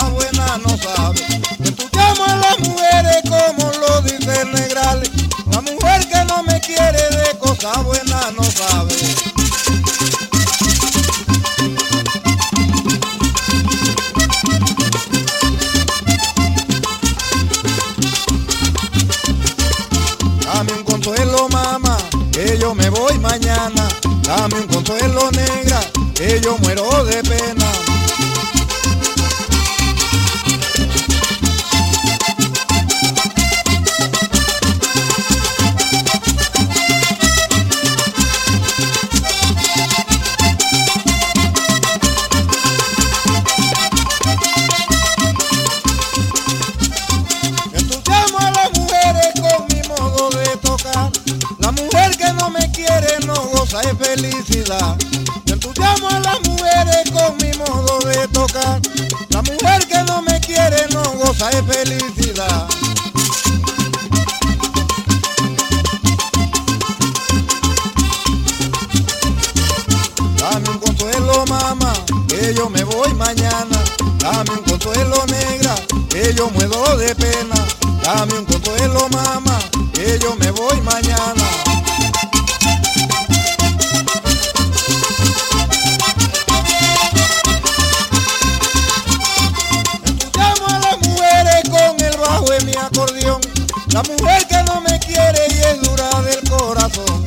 buena no sabe. Entusiasmo a las mujeres como lo dice el. La mujer que no me quiere de cosas buenas no sabe. Dame un consuelo, mamá, que yo me voy mañana. Dame un consuelo, negra, que yo muero de pena. Felicidad. Entusiasmo a las mujeres con mi modo de tocar. La mujer que no me quiere no goza de felicidad. Dame un consuelo, mamá, que yo me voy mañana. Dame un consuelo, negra, que yo muero de pena. Dame un consuelo, mamá, que yo me voy mañana. Acordeón. La mujer que no me quiere y es dura del corazón.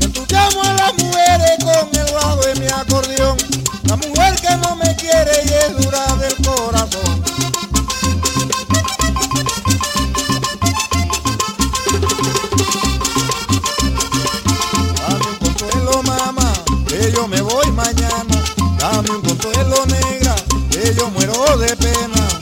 Entusiasmo a las mujeres con el bajo de mi acordeón. La mujer que no me quiere y es dura del corazón. Dame un consuelo, mamá, que yo me voy mañana. Dame un consuelo, negra, que yo muero de pena.